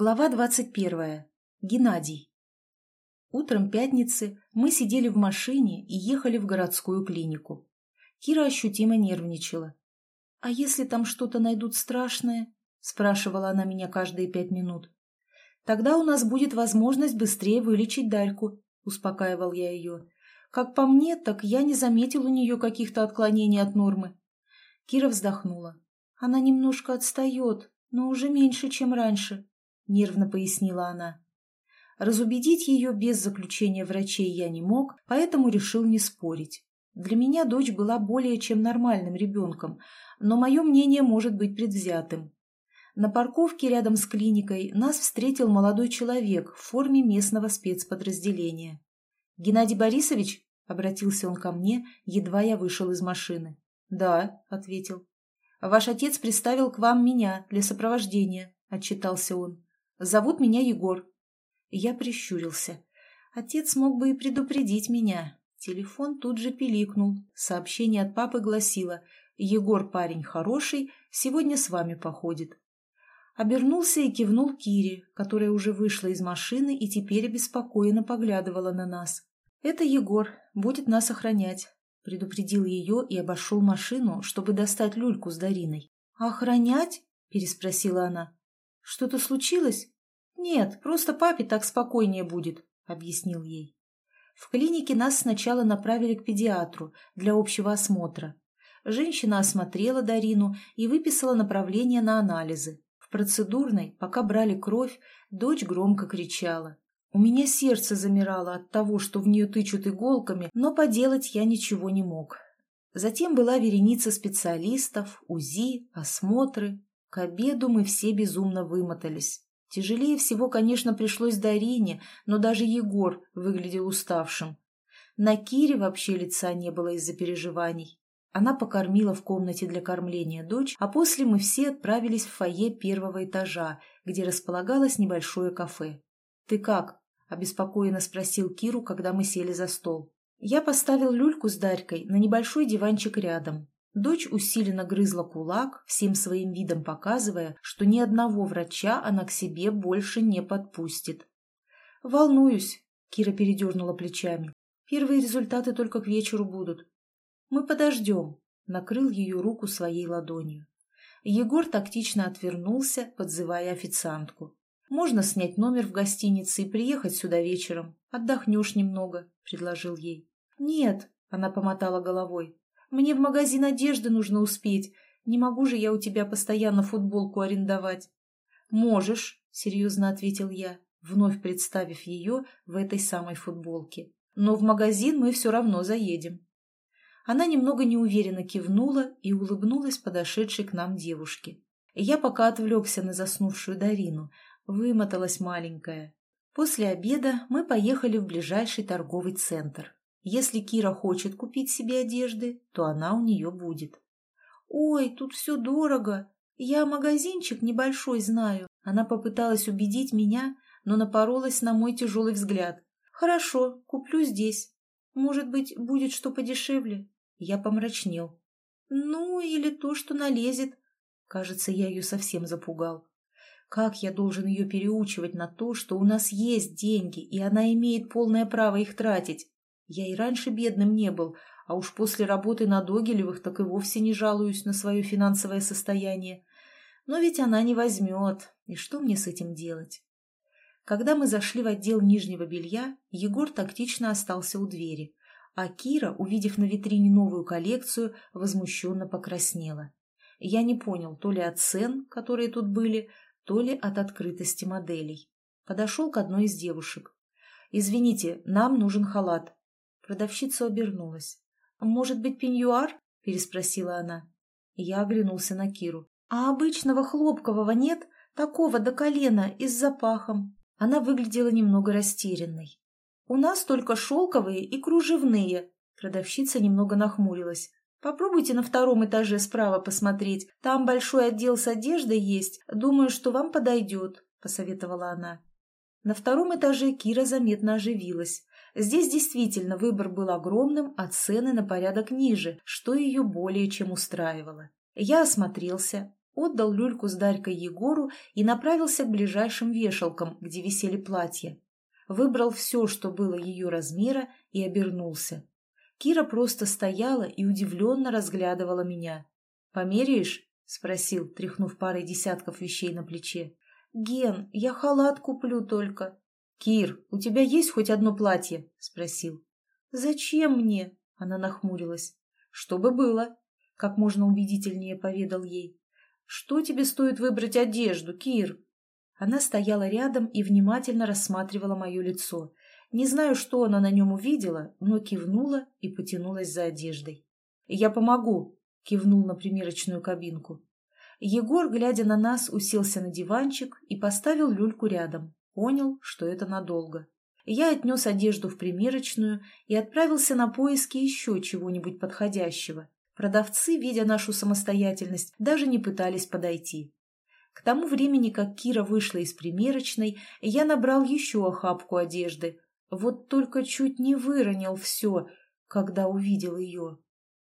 Глава 21. Геннадий. Утром пятницы мы сидели в машине и ехали в городскую клинику. Кира ощутимо нервничала. «А если там что-то найдут страшное?» – спрашивала она меня каждые пять минут. «Тогда у нас будет возможность быстрее вылечить Дальку», – успокаивал я ее. «Как по мне, так я не заметил у нее каких-то отклонений от нормы». Кира вздохнула. «Она немножко отстает, но уже меньше, чем раньше», — нервно пояснила она. Разубедить ее без заключения врачей я не мог, поэтому решил не спорить. Для меня дочь была более чем нормальным ребенком, но мое мнение может быть предвзятым. На парковке рядом с клиникой нас встретил молодой человек в форме местного спецподразделения. «Геннадий Борисович?» — обратился он ко мне, едва я вышел из машины. «Да», — ответил. «Ваш отец приставил к вам меня для сопровождения», — отчитался он. Зовут меня Егор». Я прищурился. Отец мог бы и предупредить меня. Телефон тут же пиликнул. Сообщение от папы гласило «Егор парень хороший, сегодня с вами походит». Обернулся и кивнул Кире, которая уже вышла из машины и теперь обеспокоенно поглядывала на нас. «Это Егор, будет нас охранять», — предупредил ее и обошел машину, чтобы достать люльку с Дариной. «Охранять?» — переспросила она. «Что-то случилось?» «Нет, просто папе так спокойнее будет», — объяснил ей. В клинике нас сначала направили к педиатру для общего осмотра. Женщина осмотрела Дарину и выписала направление на анализы. В процедурной, пока брали кровь, дочь громко кричала. У меня сердце замирало от того, что в нее тычут иголками, но поделать я ничего не мог. Затем была вереница специалистов, УЗИ, осмотры, к обеду мы все безумно вымотались. Тяжелее всего, конечно, пришлось Дарине, но даже Егор выглядел уставшим. На Кире вообще лица не было из-за переживаний. Она покормила в комнате для кормления дочь, а после мы все отправились в фойе первого этажа, где располагалось небольшое кафе. «Ты как?» – обеспокоенно спросил Киру, когда мы сели за стол. Я поставил люльку с Дарькой на небольшой диванчик рядом. Дочь усиленно грызла кулак, всем своим видом показывая, что ни одного врача она к себе больше не подпустит. «Волнуюсь», — Кира передернула плечами. «Первые результаты только к вечеру будут». «Мы подождем», — накрыл ее руку своей ладонью. Егор тактично отвернулся, подзывая официантку. «Можно снять номер в гостинице и приехать сюда вечером. Отдохнешь немного», — предложил ей. «Нет», — она помотала головой, мне в магазин одежды нужно успеть. Не могу же я у тебя постоянно футболку арендовать. Можешь, серьезно ответил я, вновь представив ее в этой самой футболке. Но в магазин мы все равно заедем. Она немного неуверенно кивнула и улыбнулась подошедшей к нам девушке. Я пока отвлекся на заснувшую Дарину. Вымоталась маленькая. После обеда мы поехали в ближайший торговый центр. Если Кира хочет купить себе одежды, то она у нее будет. «Ой, тут все дорого. Я магазинчик небольшой знаю». Она попыталась убедить меня, но напоролась на мой тяжелый взгляд. «Хорошо, куплю здесь. Может быть, будет что подешевле?» Я помрачнел. «Ну, или то, что налезет». Кажется, я ее совсем запугал. Как я должен ее переучивать на то, что у нас есть деньги, и она имеет полное право их тратить? Я и раньше бедным не был, а уж после работы на Догилевых так и вовсе не жалуюсь на свое финансовое состояние. Но ведь она не возьмет, и что мне с этим делать? Когда мы зашли в отдел нижнего белья, Егор тактично остался у двери, а Кира, увидев на витрине новую коллекцию, возмущенно покраснела. Я не понял, то ли от цен, которые тут были, то ли от открытости моделей. Подошел к одной из девушек. «Извините, нам нужен халат. Продавщица обернулась. «Может быть, пеньюар?» – переспросила она. Я оглянулся на Киру. «А обычного хлопкового нет? Такого до колена и с запахом». Она выглядела немного растерянной. «У нас только шелковые и кружевные». Продавщица немного нахмурилась. «Попробуйте на втором этаже справа посмотреть. Там большой отдел с одеждой есть. Думаю, что вам подойдет», – посоветовала она. На втором этаже Кира заметно оживилась. Здесь действительно выбор был огромным, а цены на порядок ниже, что ее более чем устраивало. Я осмотрелся. отдал люльку с Дарькой Егору и направился к ближайшим вешалкам, где висели платья. Выбрал все, что было ее размера, и обернулся. Кира просто стояла и удивленно разглядывала меня. «Померяешь?» — спросил, тряхнув парой десятков вещей на плече. «Ген, я халат куплю только». «Кир, у тебя есть хоть одно платье?» — спросил. «Зачем мне?» — она нахмурилась. «Чтобы было», — как можно убедительнее поведал ей. «Что тебе стоит выбрать одежду, Кир?» Она стояла рядом и внимательно рассматривала мое лицо. Не знаю, что она на нем увидела, но кивнула и потянулась за одеждой. «Я помогу», — кивнул на примерочную кабинку. Егор, глядя на нас, уселся на диванчик и поставил люльку рядом. Понял, что это надолго. Я отнес одежду в примерочную и отправился на поиски еще чего-нибудь подходящего. Продавцы, видя нашу самостоятельность, даже не пытались подойти. К тому времени, как Кира вышла из примерочной, я набрал еще охапку одежды. Вот только чуть не выронил все, когда увидел ее.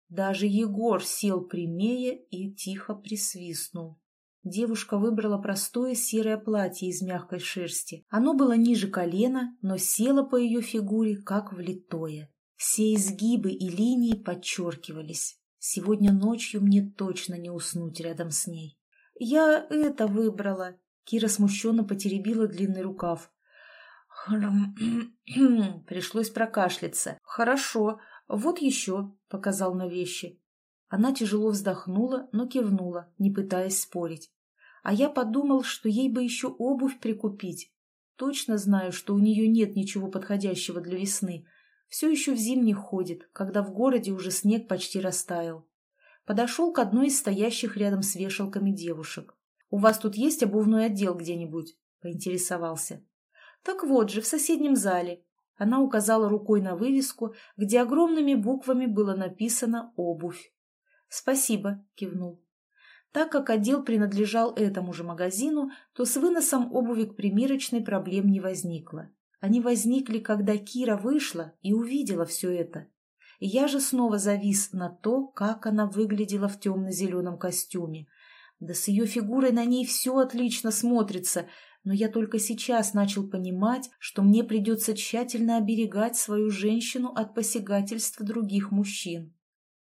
Даже Егор сел прямее и тихо присвистнул. Девушка выбрала простое серое платье из мягкой шерсти. Оно было ниже колена, но село по ее фигуре, как влитое. Все изгибы и линии подчеркивались. Сегодня ночью мне точно не уснуть рядом с ней. «Я это выбрала!» Кира смущенно потеребила длинный рукав. Пришлось прокашляться. «Хорошо, вот еще», — показал на вещи. Она тяжело вздохнула, но кивнула, не пытаясь спорить. А я подумал, что ей бы еще обувь прикупить. Точно знаю, что у нее нет ничего подходящего для весны. Все еще в зимних ходит, когда в городе уже снег почти растаял. Подошел к одной из стоящих рядом с вешалками девушек. «У вас тут есть обувной отдел где-нибудь?» – поинтересовался. «Так вот же, в соседнем зале». Она указала рукой на вывеску, где огромными буквами было написано «Обувь». «Спасибо», – кивнул. Так как отдел принадлежал этому же магазину, то с выносом обуви к примерочной проблем не возникло. Они возникли, когда Кира вышла и увидела все это. Я же снова завис на то, как она выглядела в темно-зеленом костюме. Да с ее фигурой на ней все отлично смотрится, но я только сейчас начал понимать, что мне придется тщательно оберегать свою женщину от посягательств других мужчин.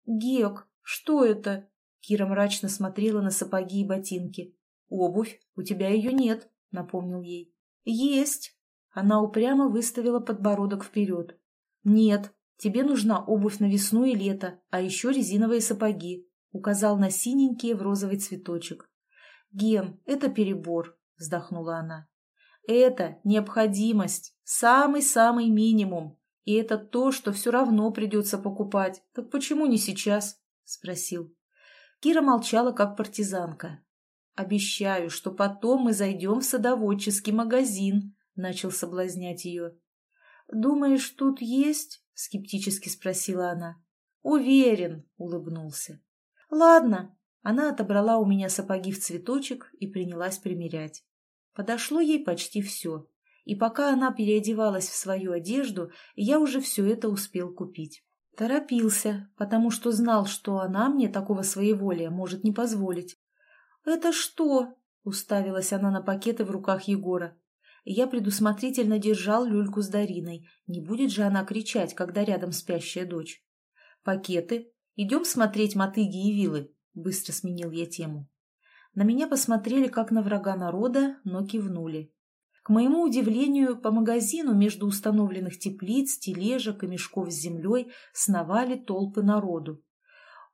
«Гек, что это?» Кира мрачно смотрела на сапоги и ботинки. «Обувь? У тебя ее нет», — напомнил ей. «Есть». Она упрямо выставила подбородок вперед. «Нет, тебе нужна обувь на весну и лето, а еще резиновые сапоги», — указал на синенькие в розовый цветочек. «Ген, это перебор», — вздохнула она. «Это необходимость, самый-самый минимум, и это то, что все равно придется покупать. Так почему не сейчас?» — спросил. Кира молчала, как партизанка. «Обещаю, что потом мы зайдем в садоводческий магазин», — начал соблазнять ее. «Думаешь, тут есть?» — скептически спросила она. «Уверен», — улыбнулся. «Ладно». Она отобрала у меня сапоги в цветочек и принялась примерять. Подошло ей почти все. И пока она переодевалась в свою одежду, я уже все это успел купить. Торопился, потому что знал, что она мне такого своеволия может не позволить. «Это что?» — уставилась она на пакеты в руках Егора. Я предусмотрительно держал люльку с Дариной. Не будет же она кричать, когда рядом спящая дочь. «Пакеты? Идем смотреть мотыги и вилы», — быстро сменил я тему. На меня посмотрели, как на врага народа, но кивнули. Моему удивлению, по магазину между установленных теплиц, тележек и мешков с землей сновали толпы народу.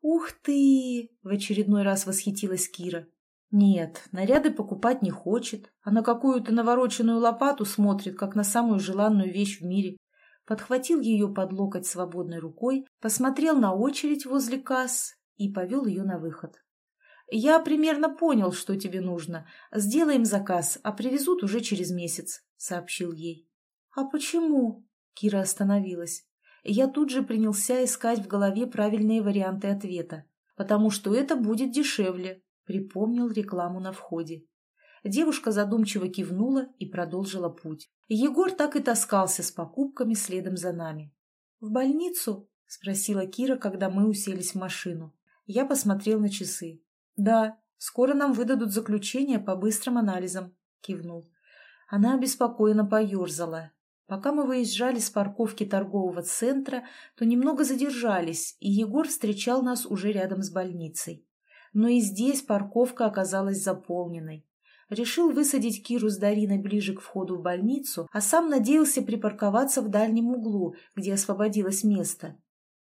«Ух ты!» — в очередной раз восхитилась Кира. «Нет, наряды покупать не хочет, а на какую-то навороченную лопату смотрит, как на самую желанную вещь в мире». Подхватил ее под локоть свободной рукой, посмотрел на очередь возле касс и повел ее на выход. «Я примерно понял, что тебе нужно. Сделаем заказ, а привезут уже через месяц», — сообщил ей. «А почему?» — Кира остановилась. Я тут же принялся искать в голове правильные варианты ответа. «Потому что это будет дешевле», — припомнил рекламу на входе. Девушка задумчиво кивнула и продолжила путь. Егор так и таскался с покупками следом за нами. «В больницу?» — спросила Кира, когда мы уселись в машину. Я посмотрел на часы. «Да, Скоро нам выдадут заключение по быстрым анализам, кивнул. Она обеспокоенно поерзала. Пока мы выезжали с парковки торгового центра, то немного задержались, и Егор встречал нас уже рядом с больницей. Но и здесь парковка оказалась заполненной. Решил высадить Киру с Дариной ближе к входу в больницу, а сам надеялся припарковаться в дальнем углу, где освободилось место.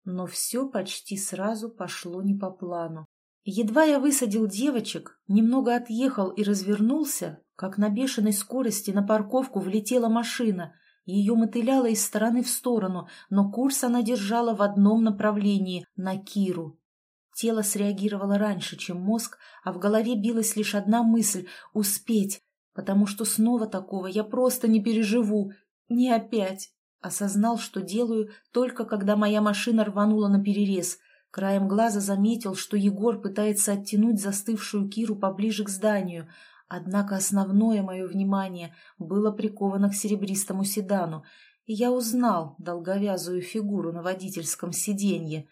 Но все почти сразу пошло не по плану. Едва я высадил девочек, немного отъехал и развернулся, как на бешеной скорости на парковку влетела машина. Ее мотыляло из стороны в сторону, но курс она держала в одном направлении – на Киру. Тело среагировало раньше, чем мозг, а в голове билась лишь одна мысль – успеть, потому что снова такого я просто не переживу. Не опять. Осознал, что делаю, только когда моя машина рванула на перерез. Краем глаза заметил, что Егор пытается оттянуть застывшую Киру поближе к зданию – Однако основное мое внимание было приковано к серебристому седану, и я узнал долговязую фигуру на водительском сиденье.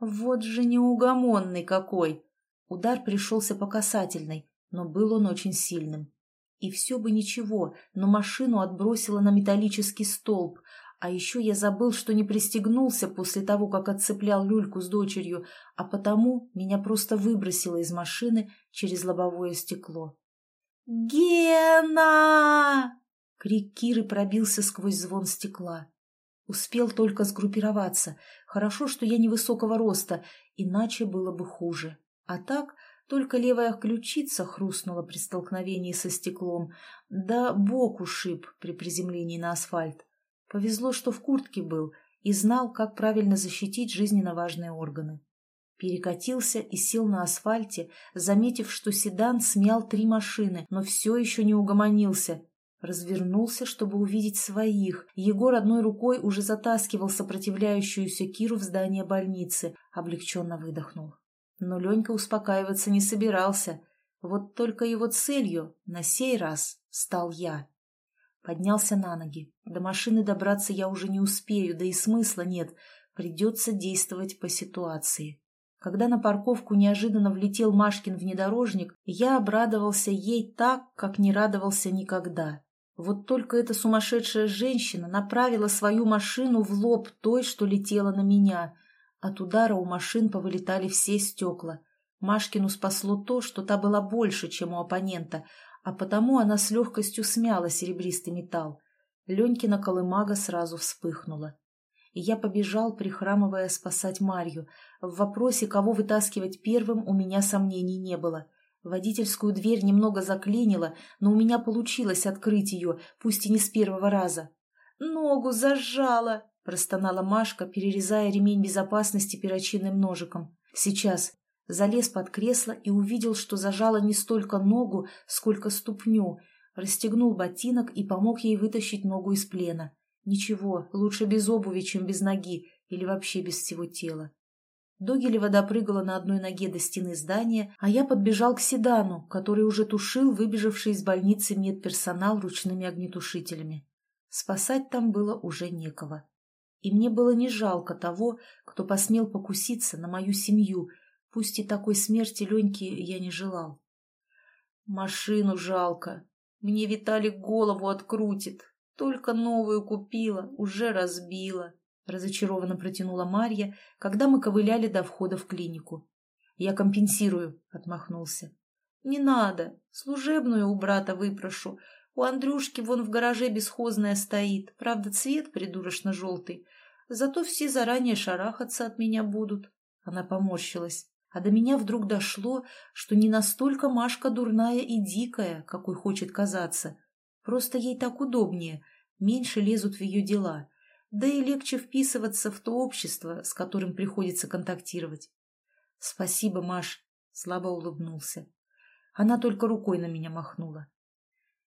Вот же неугомонный какой! Удар пришелся по касательной, но был он очень сильным. И все бы ничего, но машину отбросило на металлический столб, а еще я забыл, что не пристегнулся после того, как отцеплял люльку с дочерью, а потому меня просто выбросило из машины через лобовое стекло. «Гена!» Крик Киры пробился сквозь звон стекла. Успел только сгруппироваться. Хорошо, что я невысокого роста, иначе было бы хуже. А так только левая ключица хрустнула при столкновении со стеклом, да бок ушиб при приземлении на асфальт. Повезло, что в куртке был и знал, как правильно защитить жизненно важные органы. Перекатился и сел на асфальте, заметив, что седан смял три машины, но все еще не угомонился. Развернулся, чтобы увидеть своих. Егор одной рукой уже затаскивал сопротивляющуюся Киру в здание больницы. Облегченно выдохнул. Но Ленька успокаиваться не собирался. Вот только его целью на сей раз стал я. Поднялся на ноги. До машины добраться я уже не успею, да и смысла нет. Придется действовать по ситуации. Когда на парковку неожиданно влетел Машкин внедорожник, я обрадовался ей так, как не радовался никогда. Вот только эта сумасшедшая женщина направила свою машину в лоб той, что летела на меня. От удара у машин повылетали все стекла. Машкину спасло то, что та была больше, чем у оппонента, а потому она с легкостью смяла серебристый металл. Ленькина колымага сразу вспыхнула и я побежал, прихрамывая, спасать Марью. В вопросе, кого вытаскивать первым, у меня сомнений не было. Водительскую дверь немного заклинило, но у меня получилось открыть ее, пусть и не с первого раза. «Ногу зажала!» – простонала Машка, перерезая ремень безопасности перочинным ножиком. «Сейчас!» Залез под кресло и увидел, что зажала не столько ногу, сколько ступню. Расстегнул ботинок и помог ей вытащить ногу из плена. Ничего, лучше без обуви, чем без ноги или вообще без всего тела. Догилева допрыгала на одной ноге до стены здания, а я подбежал к седану, который уже тушил выбежавший из больницы медперсонал ручными огнетушителями. Спасать там было уже некого. И мне было не жалко того, кто посмел покуситься на мою семью, пусть и такой смерти Леньки я не желал. Машину жалко. Мне Виталик голову открутит, только новую купила, уже разбила, разочарованно протянула Марья, когда мы ковыляли до входа в клинику. Я компенсирую, отмахнулся. Не надо, служебную у брата выпрошу. У Андрюшки вон в гараже бесхозная стоит, правда цвет придурочно-желтый. Зато все заранее шарахаться от меня будут. Она поморщилась. А до меня вдруг дошло, что не настолько Машка дурная и дикая, какой хочет казаться. Просто ей так удобнее, меньше лезут в ее дела, да и легче вписываться в то общество, с которым приходится контактировать. «Спасибо, Маш», — слабо улыбнулся. Она только рукой на меня махнула.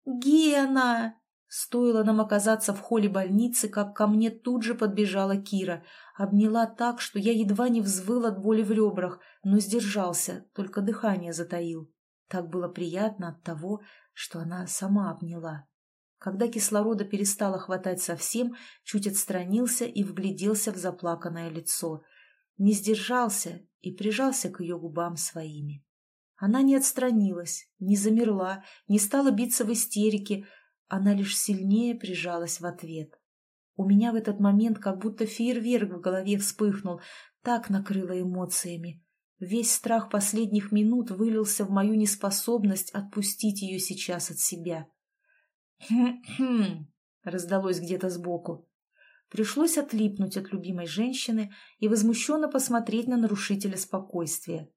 «Гена!» Стоило нам оказаться в холле больницы, как ко мне тут же подбежала Кира. Обняла так, что я едва не взвыл от боли в ребрах, но сдержался, только дыхание затаил. Так было приятно от того, что она сама обняла. Когда кислорода перестало хватать совсем, чуть отстранился и вгляделся в заплаканное лицо. Не сдержался и прижался к ее губам своими. Она не отстранилась, не замерла, не стала биться в истерике, она лишь сильнее прижалась в ответ. У меня в этот момент как будто фейерверк в голове вспыхнул, так накрыло эмоциями. Весь страх последних минут вылился в мою неспособность отпустить ее сейчас от себя. «Хм-хм», — раздалось где-то сбоку. Пришлось отлипнуть от любимой женщины и возмущенно посмотреть на нарушителя спокойствия.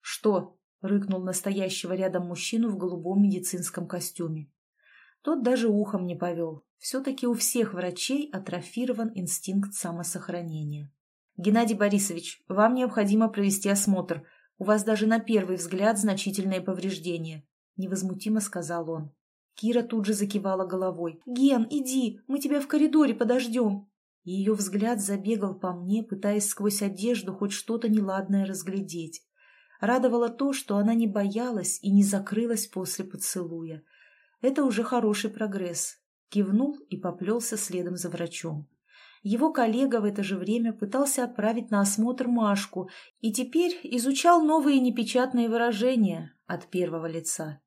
«Что?» — рыкнул настоящего рядом мужчину в голубом медицинском костюме. Тот даже ухом не повел. Все-таки у всех врачей атрофирован инстинкт самосохранения. «Геннадий Борисович, вам необходимо провести осмотр. У вас даже на первый взгляд значительные повреждения», — невозмутимо сказал он. Кира тут же закивала головой. «Ген, иди, мы тебя в коридоре подождем». Ее взгляд забегал по мне, пытаясь сквозь одежду хоть что-то неладное разглядеть. Радовало то, что она не боялась и не закрылась после поцелуя. Это уже хороший прогресс. Кивнул и поплелся следом за врачом. Его коллега в это же время пытался отправить на осмотр Машку и теперь изучал новые непечатные выражения от первого лица.